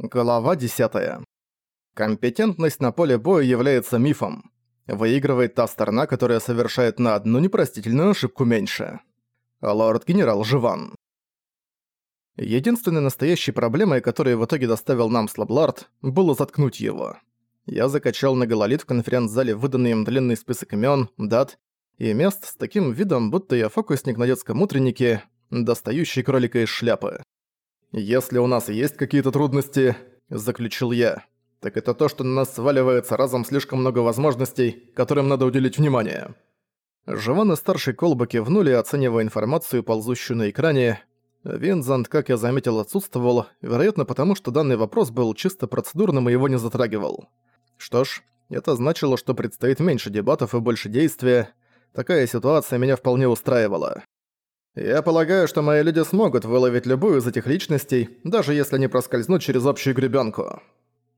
Глава 10. Компетентность на поле боя является мифом. Выигрывает та сторона, которая совершает на одну непростительную ошибку меньше. Лорд-генерал Живан. Единственной настоящей проблемой, которую в итоге доставил нам Слаблард, было заткнуть его. Я закачал на гололит в конференц-зале выданный им длинный список имен, дат и мест с таким видом, будто я фокусник на детском утреннике, достающий кролика из шляпы. «Если у нас есть какие-то трудности», — заключил я, «так это то, что на нас сваливается разом слишком много возможностей, которым надо уделить внимание». Живан и старший Колба кивнули, оценивая информацию, ползущую на экране. Винзант, как я заметил, отсутствовал, вероятно потому, что данный вопрос был чисто процедурным и его не затрагивал. Что ж, это значило, что предстоит меньше дебатов и больше действия. Такая ситуация меня вполне устраивала. Я полагаю, что мои люди смогут выловить любую из этих личностей, даже если они проскользнут через общую гребенку.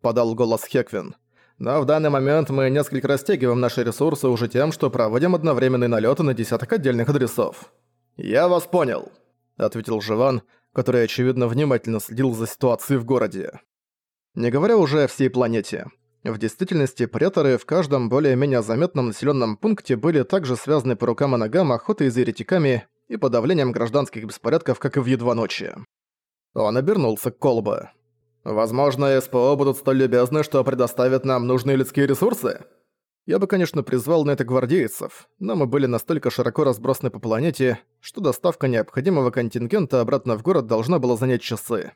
Подал голос Хеквин. Но в данный момент мы несколько растягиваем наши ресурсы уже тем, что проводим одновременные налеты на десяток отдельных адресов. «Я вас понял», — ответил Живан, который, очевидно, внимательно следил за ситуацией в городе. Не говоря уже о всей планете. В действительности, преторы в каждом более-менее заметном населенном пункте были также связаны по рукам и ногам охотой за еретиками и подавлением гражданских беспорядков, как и в едва ночи. Он обернулся к Колбе. «Возможно, СПО будут столь любезны, что предоставят нам нужные людские ресурсы?» Я бы, конечно, призвал на это гвардейцев, но мы были настолько широко разбросаны по планете, что доставка необходимого контингента обратно в город должна была занять часы.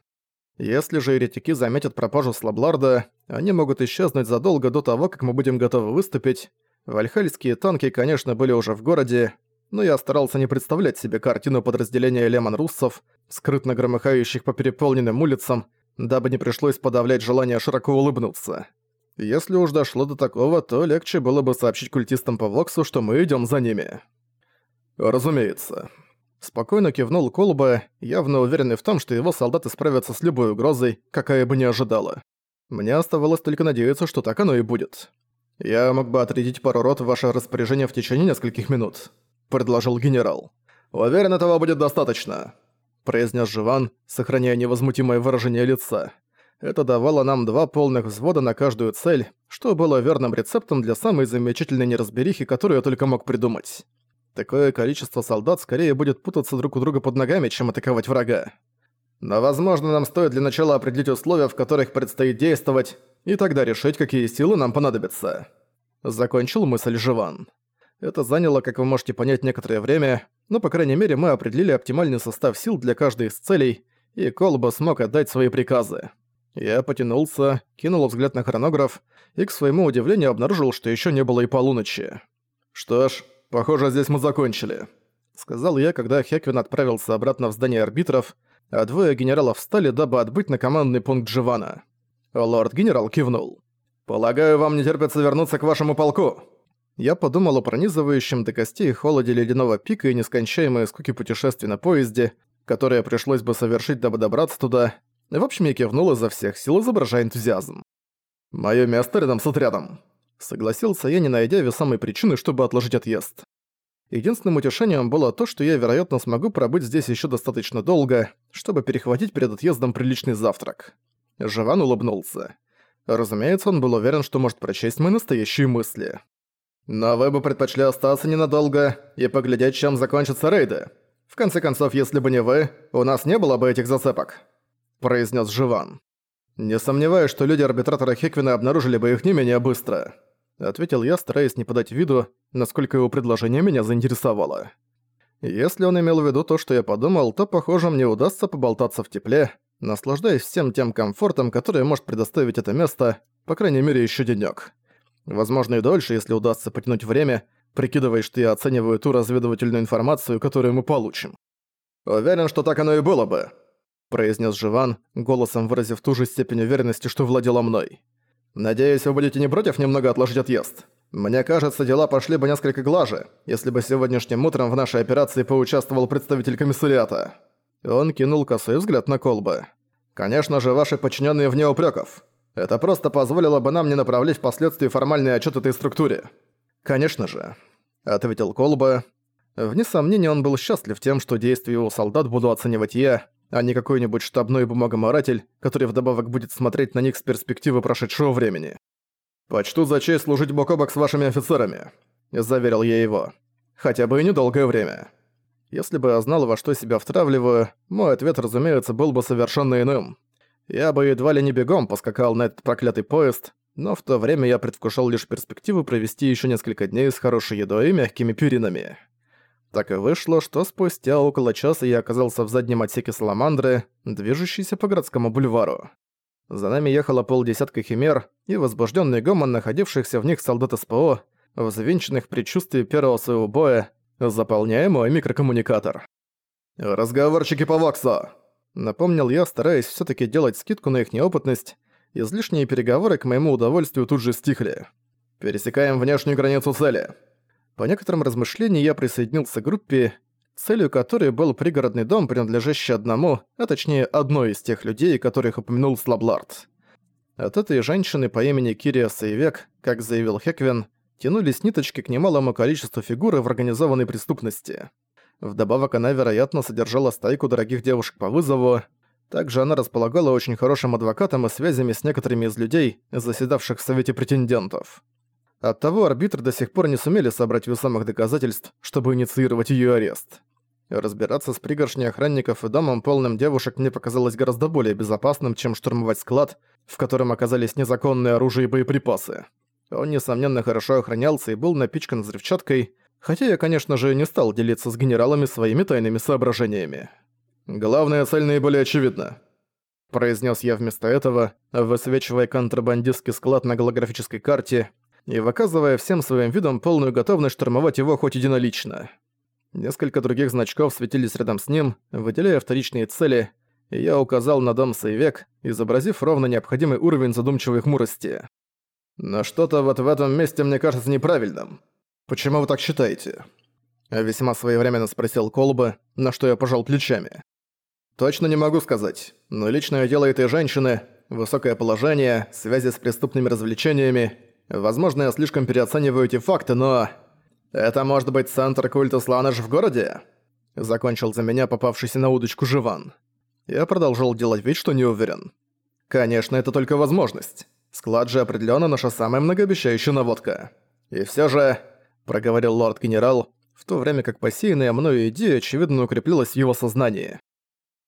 Если же еретики заметят пропажу Слабларда, они могут исчезнуть задолго до того, как мы будем готовы выступить. Вальхальские танки, конечно, были уже в городе, но я старался не представлять себе картину подразделения лемон-руссов, скрытно громыхающих по переполненным улицам, дабы не пришлось подавлять желание широко улыбнуться. Если уж дошло до такого, то легче было бы сообщить культистам по Воксу, что мы идем за ними. Разумеется. Спокойно кивнул Колба, явно уверенный в том, что его солдаты справятся с любой угрозой, какая бы ни ожидала. Мне оставалось только надеяться, что так оно и будет. Я мог бы отрядить пару рот в ваше распоряжение в течение нескольких минут предложил генерал. «Уверен, этого будет достаточно», – произнес Живан, сохраняя невозмутимое выражение лица. Это давало нам два полных взвода на каждую цель, что было верным рецептом для самой замечательной неразберихи, которую я только мог придумать. Такое количество солдат скорее будет путаться друг у друга под ногами, чем атаковать врага. Но, возможно, нам стоит для начала определить условия, в которых предстоит действовать, и тогда решить, какие силы нам понадобятся. Закончил мысль Живан. Это заняло, как вы можете понять, некоторое время, но, по крайней мере, мы определили оптимальный состав сил для каждой из целей, и Колба смог отдать свои приказы. Я потянулся, кинул взгляд на хронограф и, к своему удивлению, обнаружил, что еще не было и полуночи. «Что ж, похоже, здесь мы закончили», — сказал я, когда Хеквин отправился обратно в здание арбитров, а двое генералов встали, дабы отбыть на командный пункт Дживана. Лорд-генерал кивнул. «Полагаю, вам не терпится вернуться к вашему полку?» Я подумал о пронизывающем до костей холоде ледяного пика и нескончаемой скуке путешествий на поезде, которое пришлось бы совершить, дабы добраться туда. В общем, я кивнул изо всех сил, изображая энтузиазм. «Моё место рядом с отрядом», — согласился я, не найдя весомой причины, чтобы отложить отъезд. Единственным утешением было то, что я, вероятно, смогу пробыть здесь ещё достаточно долго, чтобы перехватить перед отъездом приличный завтрак. Живан улыбнулся. Разумеется, он был уверен, что может прочесть мои настоящие мысли. Но вы бы предпочли остаться ненадолго и поглядеть, чем закончатся рейды. В конце концов, если бы не вы, у нас не было бы этих зацепок», — произнес Живан. «Не сомневаюсь, что люди арбитратора Хеквина обнаружили бы их не менее быстро», — ответил я, стараясь не подать виду, насколько его предложение меня заинтересовало. Если он имел в виду то, что я подумал, то, похоже, мне удастся поболтаться в тепле, наслаждаясь всем тем комфортом, который может предоставить это место, по крайней мере, еще денёк. Возможно и дольше, если удастся потянуть время, прикидывая, что я оцениваю ту разведывательную информацию, которую мы получим. «Уверен, что так оно и было бы», — произнес Живан, голосом выразив ту же степень уверенности, что владела мной. «Надеюсь, вы будете не против немного отложить отъезд? Мне кажется, дела пошли бы несколько глаже, если бы сегодняшним утром в нашей операции поучаствовал представитель комиссариата». Он кинул косой взгляд на колбы. «Конечно же, ваши подчиненные вне упреков. Это просто позволило бы нам не направлять впоследствии формальный отчет этой структуре. Конечно же, ответил Колба. Вне сомнения, он был счастлив тем, что действия его солдат буду оценивать я, а не какой-нибудь штабной бумагоморатель, который вдобавок будет смотреть на них с перспективы прошедшего времени. «Почту за честь служить бок о бок с вашими офицерами», — заверил я его. «Хотя бы и недолгое время». Если бы я знал, во что себя втравливаю, мой ответ, разумеется, был бы совершенно иным. Я бы едва ли не бегом поскакал на этот проклятый поезд, но в то время я предвкушал лишь перспективу провести еще несколько дней с хорошей едой и мягкими пюринами. Так и вышло, что спустя около часа я оказался в заднем отсеке Саламандры, движущейся по городскому бульвару. За нами ехало полдесятка химер и возбужденный гомон находившихся в них солдат СПО, взвинченных предчувствий первого своего боя, заполняя мой микрокоммуникатор. «Разговорчики по Воксу!» Напомнил я, стараясь все таки делать скидку на их неопытность, излишние переговоры к моему удовольствию тут же стихли. «Пересекаем внешнюю границу цели». По некоторым размышлениям я присоединился к группе, целью которой был пригородный дом, принадлежащий одному, а точнее одной из тех людей, которых упомянул Слаблард. От этой женщины по имени Кирия Сейвек, как заявил Хеквин, тянулись ниточки к немалому количеству фигуры в организованной преступности. Вдобавок она, вероятно, содержала стайку дорогих девушек по вызову. Также она располагала очень хорошим адвокатом и связями с некоторыми из людей, заседавших в Совете претендентов. Оттого арбитры до сих пор не сумели собрать весомых доказательств, чтобы инициировать её арест. Разбираться с пригоршней охранников и домом полным девушек мне показалось гораздо более безопасным, чем штурмовать склад, в котором оказались незаконные оружие и боеприпасы. Он, несомненно, хорошо охранялся и был напичкан взрывчаткой, хотя я, конечно же, не стал делиться с генералами своими тайными соображениями. «Главная цель наиболее очевидна», — произнес я вместо этого, высвечивая контрабандистский склад на голографической карте — и выказывая всем своим видом полную готовность штурмовать его хоть единолично. Несколько других значков светились рядом с ним, выделяя вторичные цели, и я указал на дом Сейвек, изобразив ровно необходимый уровень задумчивой хмурости. «Но что-то вот в этом месте мне кажется неправильным. Почему вы так считаете?» Весьма своевременно спросил Колба, на что я пожал плечами. «Точно не могу сказать, но личное дело этой женщины, высокое положение, связи с преступными развлечениями Возможно, я слишком переоцениваю эти факты, но... Это может быть центр культа Сланаш в городе? Закончил за меня попавшийся на удочку Живан. Я продолжал делать вид, что не уверен. Конечно, это только возможность. Склад же определенно наша самая многообещающая наводка. И все же, проговорил лорд-генерал, в то время как посеянная мною идея очевидно укреплилась в его сознании.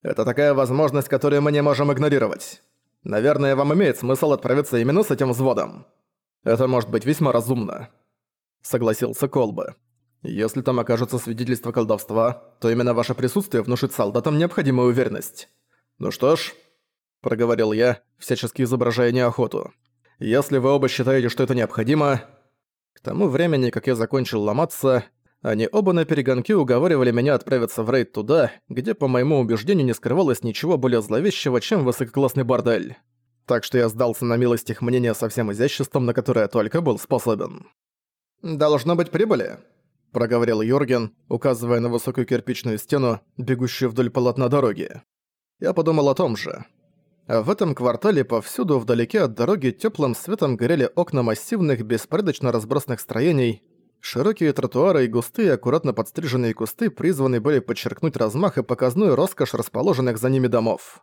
Это такая возможность, которую мы не можем игнорировать. Наверное, вам имеет смысл отправиться именно с этим взводом. Это может быть весьма разумно», — согласился Колба. «Если там окажется свидетельство колдовства, то именно ваше присутствие внушит солдатам необходимую уверенность». «Ну что ж», — проговорил я, всячески изображая неохоту. «Если вы оба считаете, что это необходимо...» Тому времени, как я закончил ломаться, они оба на перегонки уговаривали меня отправиться в рейд туда, где, по моему убеждению, не скрывалось ничего более зловещего, чем высококлассный бордель так что я сдался на милость их мнения со всем изяществом, на которое только был способен. «Должно быть прибыли», — проговорил Йорген, указывая на высокую кирпичную стену, бегущую вдоль полотна дороги. Я подумал о том же. В этом квартале повсюду вдалеке от дороги теплым светом горели окна массивных, беспорядочно разбросанных строений, Широкие тротуары и густые, аккуратно подстриженные кусты призваны были подчеркнуть размах и показную роскошь расположенных за ними домов.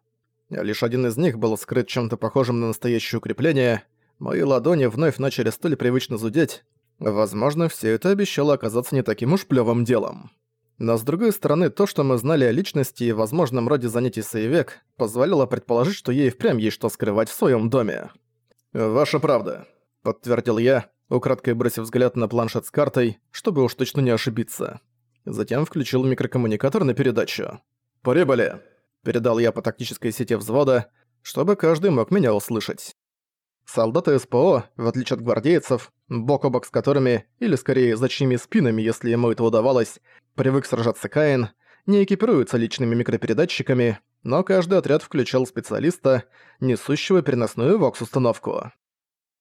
Лишь один из них был скрыт чем-то похожим на настоящее укрепление. Мои ладони вновь начали столь привычно зудеть. Возможно, все это обещало оказаться не таким уж плевым делом. Но с другой стороны, то, что мы знали о личности и возможном роде занятий Саевек, позволило предположить, что ей впрямь есть что скрывать в своем доме. «Ваша правда», — подтвердил я, украдкой бросив взгляд на планшет с картой, чтобы уж точно не ошибиться. Затем включил микрокоммуникатор на передачу. «Прибыли!» передал я по тактической сети взвода, чтобы каждый мог меня услышать. Солдаты СПО, в отличие от гвардейцев, бок о бок с которыми, или скорее за чьими спинами, если ему это удавалось, привык сражаться Каин, не экипируются личными микропередатчиками, но каждый отряд включал специалиста, несущего переносную вокс-установку.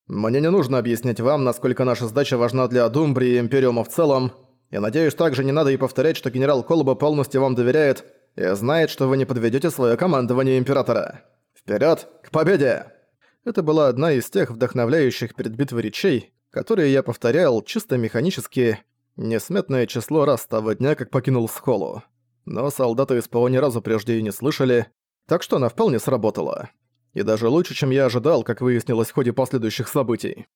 Мне не нужно объяснять вам, насколько наша сдача важна для Думбри и Империума в целом. Я надеюсь, также не надо и повторять, что генерал Колоба полностью вам доверяет, и знает, что вы не подведете свое командование Императора. Вперед к победе!» Это была одна из тех вдохновляющих перед битвой речей, которые я повторял чисто механически, несметное число раз того дня, как покинул Схолу. но солдаты СПО ни разу прежде и не слышали, так что она вполне сработала. И даже лучше, чем я ожидал, как выяснилось в ходе последующих событий.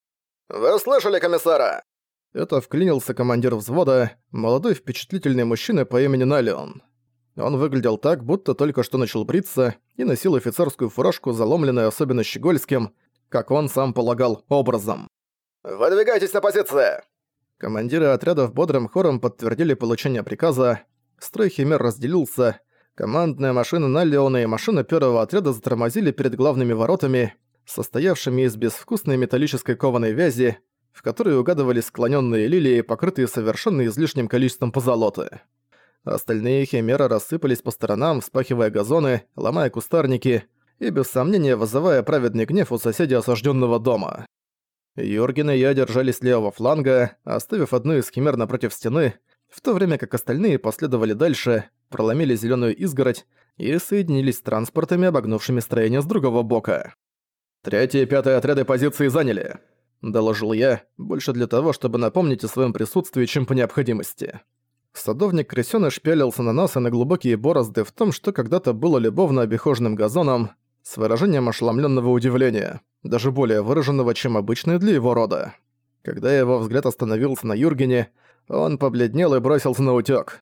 «Вы слышали комиссара?» Это вклинился командир взвода, молодой впечатлительный мужчина по имени Налион. Он выглядел так, будто только что начал бриться и носил офицерскую фуражку, заломленную особенно щегольским, как он сам полагал, образом. «Выдвигайтесь на позиции!» Командиры отрядов бодрым хором подтвердили получение приказа, строй Химер разделился, командная машина Наллиона и машина первого отряда затормозили перед главными воротами, состоявшими из безвкусной металлической кованой вязи, в которой угадывались склоненные лилии, покрытые совершенно излишним количеством позолоты. Остальные химеры рассыпались по сторонам, вспахивая газоны, ломая кустарники и, без сомнения, вызывая праведный гнев у соседей осажденного дома. Юрген и я держались левого фланга, оставив одну из химер напротив стены, в то время как остальные последовали дальше, проломили зеленую изгородь и соединились с транспортами, обогнувшими строение с другого бока. «Третий и пятый отряды позиции заняли», — доложил я, больше для того, чтобы напомнить о своем присутствии, чем по необходимости. Садовник крысёныш пялился на нас и на глубокие борозды в том, что когда-то было любовно обихоженным газоном, с выражением ошеломленного удивления, даже более выраженного, чем обычный для его рода. Когда его взгляд остановился на Юргене, он побледнел и бросился на утёк.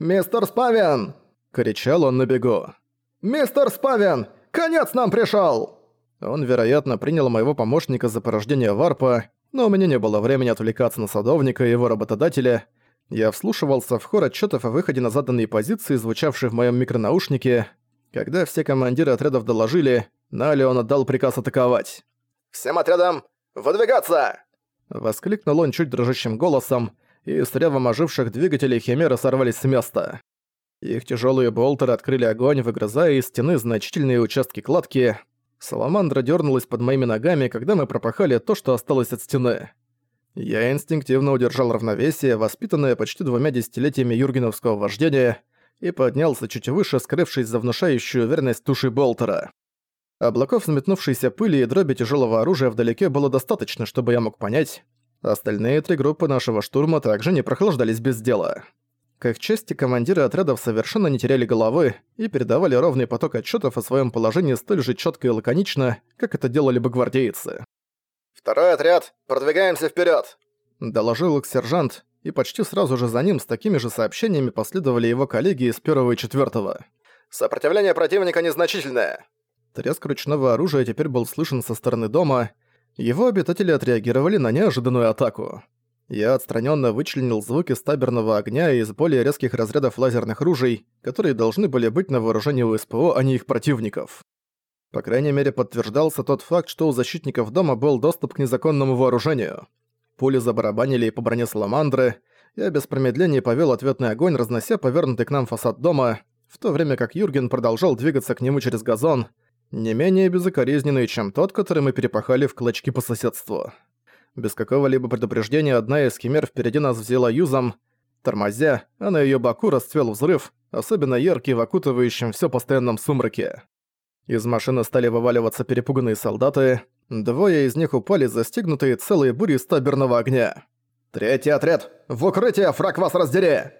«Мистер Спавен!» — кричал он на бегу. «Мистер Спавен! Конец нам пришёл!» Он, вероятно, принял моего помощника за порождение варпа, но у меня не было времени отвлекаться на садовника и его работодателя. Я вслушивался в хор отчётов о выходе на заданные позиции, звучавшие в моём микронаушнике, когда все командиры отрядов доложили, Налион отдал приказ атаковать. «Всем отрядам выдвигаться!» Воскликнул он чуть дрожащим голосом, и с ревом оживших двигателей Химеры сорвались с места. Их тяжелые болтеры открыли огонь, выгрызая из стены значительные участки кладки. Саламандра дернулась под моими ногами, когда мы пропахали то, что осталось от стены. Я инстинктивно удержал равновесие, воспитанное почти двумя десятилетиями юргеновского вождения, и поднялся чуть выше, скрывшись за внушающую уверенность туши Болтера. Облаков взметнувшейся пыли и дроби тяжелого оружия вдалеке было достаточно, чтобы я мог понять. Остальные три группы нашего штурма также не прохлаждались без дела. К их чести, командиры отрядов совершенно не теряли головы и передавали ровный поток отчетов о своем положении столь же четко и лаконично, как это делали бы гвардейцы. «Второй отряд, продвигаемся вперед! доложил их сержант, и почти сразу же за ним с такими же сообщениями последовали его коллеги из первого и четвертого. «Сопротивление противника незначительное!» Треск ручного оружия теперь был слышен со стороны дома. Его обитатели отреагировали на неожиданную атаку. Я отстраненно вычленил звуки стаберного огня из более резких разрядов лазерных ружей, которые должны были быть на вооружении у СПО, а не их противников. По крайней мере, подтверждался тот факт, что у защитников дома был доступ к незаконному вооружению. Пули забарабанили по броне Саламандры. Я без промедления повел ответный огонь, разнося повернутый к нам фасад дома, в то время как Юрген продолжал двигаться к нему через газон, не менее безукоризненный, чем тот, который мы перепахали в клочки по соседству. Без какого-либо предупреждения одна из химер впереди нас взяла юзом. Тормозя, а на её боку расцвел взрыв, особенно яркий в окутывающем всё постоянном сумраке. Из машины стали вываливаться перепуганные солдаты, Двое из них упали, застигнутые целой бурей стаберного огня. «Третий отряд! В укрытие, фраг вас раздери!»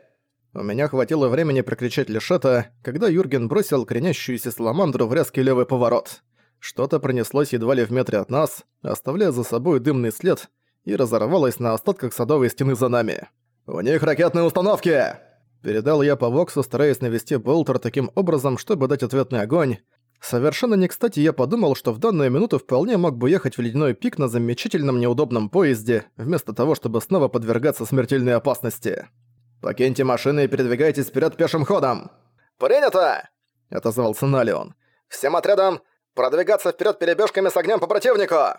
У меня хватило времени прокричать это, когда Юрген бросил кренящуюся саламандру в резкий левый поворот. Что-то пронеслось едва ли в метре от нас, оставляя за собой дымный след, и разорвалось на остатках садовой стены за нами. «У них ракетные установки!» Передал я по Воксу, стараясь навести болтер таким образом, чтобы дать ответный огонь, Совершенно не кстати я подумал, что в данную минуту вполне мог бы ехать в ледяной пик на замечательном неудобном поезде, вместо того, чтобы снова подвергаться смертельной опасности. «Покиньте машины и передвигайтесь вперед пешим ходом!» «Принято!» — отозвался Налион. «Всем отрядам продвигаться вперед перебежками с огнем по противнику!»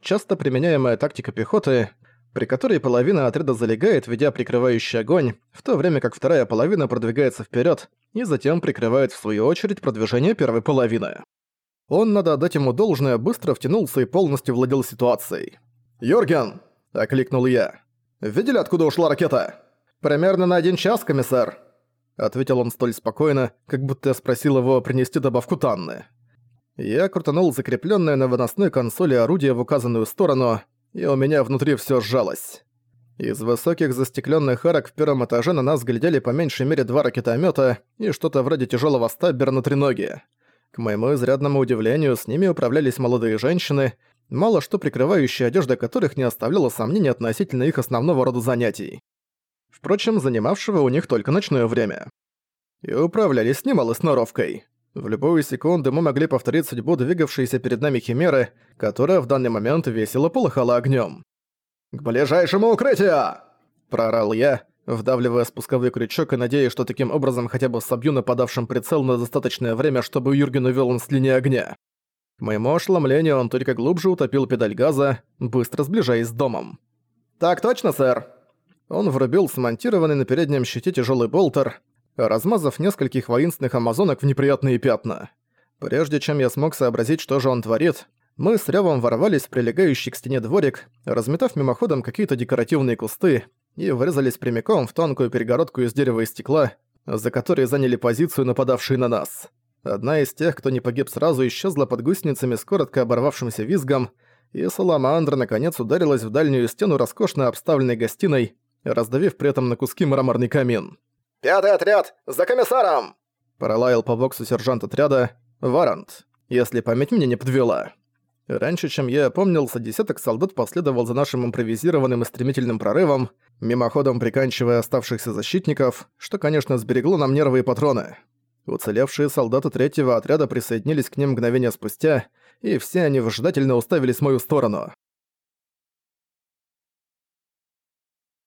Часто применяемая тактика пехоты, при которой половина отряда залегает, ведя прикрывающий огонь, в то время как вторая половина продвигается вперед и затем прикрывает в свою очередь продвижение первой половины. Он, надо отдать ему должное, быстро втянулся и полностью владел ситуацией. «Йорген!» – окликнул я. «Видели, откуда ушла ракета?» «Примерно на один час, комиссар», – ответил он столь спокойно, как будто я спросил его принести добавку Танны. Я крутанул закрепленное на выносной консоли орудие в указанную сторону – и у меня внутри все сжалось. Из высоких застекленных арок в первом этаже на нас глядели по меньшей мере два ракетомета и что-то вроде тяжелого стаббера на треноге. К моему изрядному удивлению, с ними управлялись молодые женщины, мало что прикрывающая одежда которых не оставляла сомнений относительно их основного рода занятий. Впрочем, занимавшего у них только ночное время. И управлялись с немалой сноровкой. В любую секунду мы могли повторить судьбу двигавшейся перед нами химеры, которая в данный момент весело полыхала огнем. «К ближайшему укрытию!» – проорал я, вдавливая спусковой крючок и надеясь, что таким образом хотя бы собью нападавшим прицел на достаточное время, чтобы Юрген увел он с линии огня. К моему ошеломлению он только глубже утопил педаль газа, быстро сближаясь с домом. «Так точно, сэр!» Он врубил смонтированный на переднем щите тяжелый болтер, размазав нескольких воинственных амазонок в неприятные пятна. Прежде чем я смог сообразить, что же он творит, мы с рёвом ворвались в прилегающий к стене дворик, разметав мимоходом какие-то декоративные кусты, и врезались прямиком в тонкую перегородку из дерева и стекла, за которой заняли позицию нападавшие на нас. Одна из тех, кто не погиб сразу, исчезла под гусеницами с коротко оборвавшимся визгом, и Саламандра наконец ударилась в дальнюю стену роскошно обставленной гостиной, раздавив при этом на куски мраморный камин. «Пятый отряд! За комиссаром!» Пролаял по боксу сержант отряда Варант, если память меня не подвела. Раньше, чем я опомнился, десяток солдат последовал за нашим импровизированным и стремительным прорывом, мимоходом приканчивая оставшихся защитников, что, конечно, сберегло нам нервы и патроны. Уцелевшие солдаты третьего отряда присоединились к ним мгновение спустя, и все они выжидательно уставились в мою сторону.